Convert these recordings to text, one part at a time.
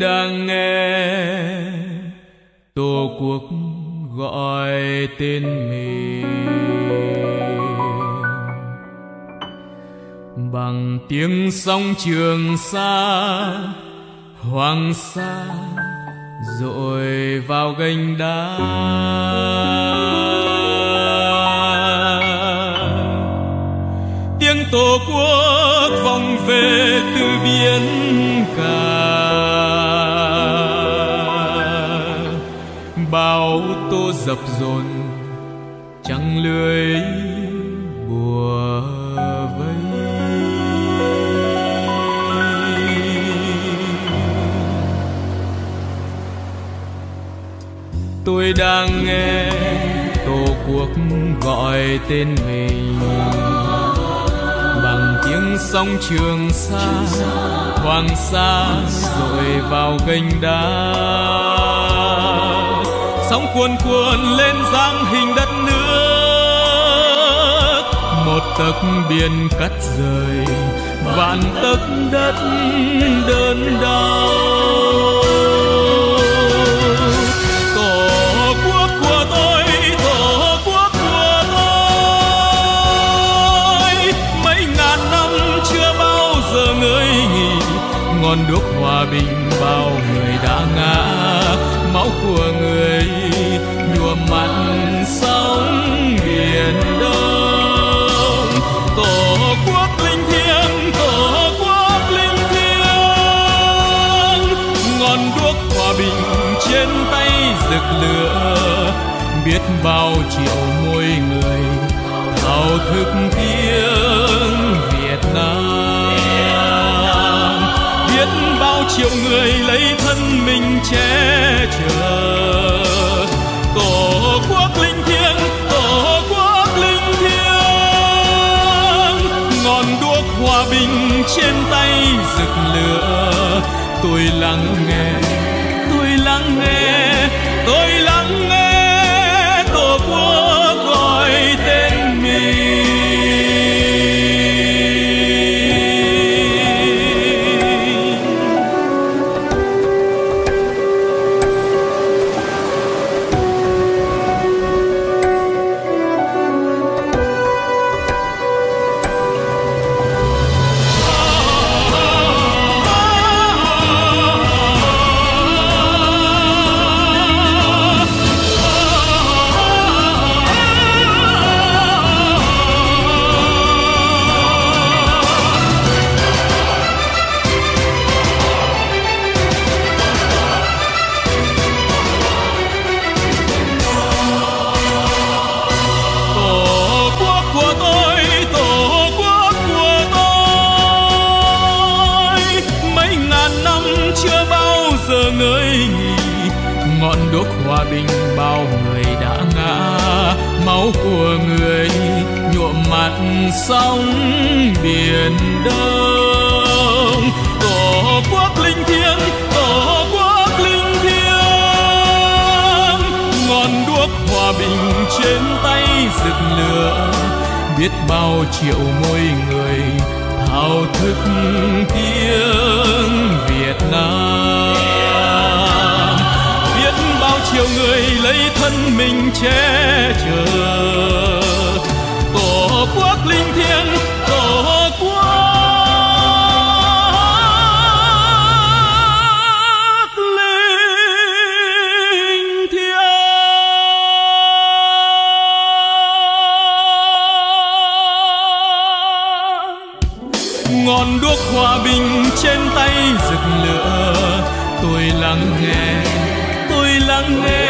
đang nghe tổ quốc gọi tên mình. Bằng tiếng sóng trường xa hoàng sa rồi vào gành đá. Tiếng tổ quốc vọng về từ biển cả. Dập dồn trăng lưới bùa vây. Tôi đang nghe tổ quốc gọi tên mình bằng tiếng sóng trường xa hoàng sa rồi vào gành đá sóng cuồn cuộn lên dáng hình đất nước. Một tấc biển cắt rời, vạn tấc đất đơn đau. Tổ quốc của tôi, tổ quốc của tôi, mấy ngàn năm chưa bao giờ ngơi nghỉ. Ngọn đuốc hòa bình bao người đã ngã máu của người nhuộm mặn sóng biển đông. Tổ quốc linh thiêng, tổ quốc linh thiêng. Ngọn đuốc hòa bình trên tay rực lửa, biết bao triệu môi người thao thức tiếng Việt Nam. Biết bao triệu người lấy thân mình che chờ tổ quốc linh thiêng tổ quốc linh thiêng ngọn đuốc hòa bình trên tay rực lửa tôi lắng nghe tôi lắng nghe tôi lắng nghe ngọn đuốc hòa bình bao người đã ngã. Máu của người nhuộm mặt sóng biển đông. Tổ quốc linh thiêng, tổ quốc linh thiêng. Ngọn đuốc hòa bình trên tay rực lửa, biết bao triệu môi người thao thức thân mình che chở. Tổ quốc linh thiêng, tổ quốc linh thiêng. Ngọn đuốc hòa bình trên tay rực lửa. Tôi lắng nghe, tôi lắng nghe.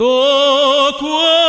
Nghe tổ quốc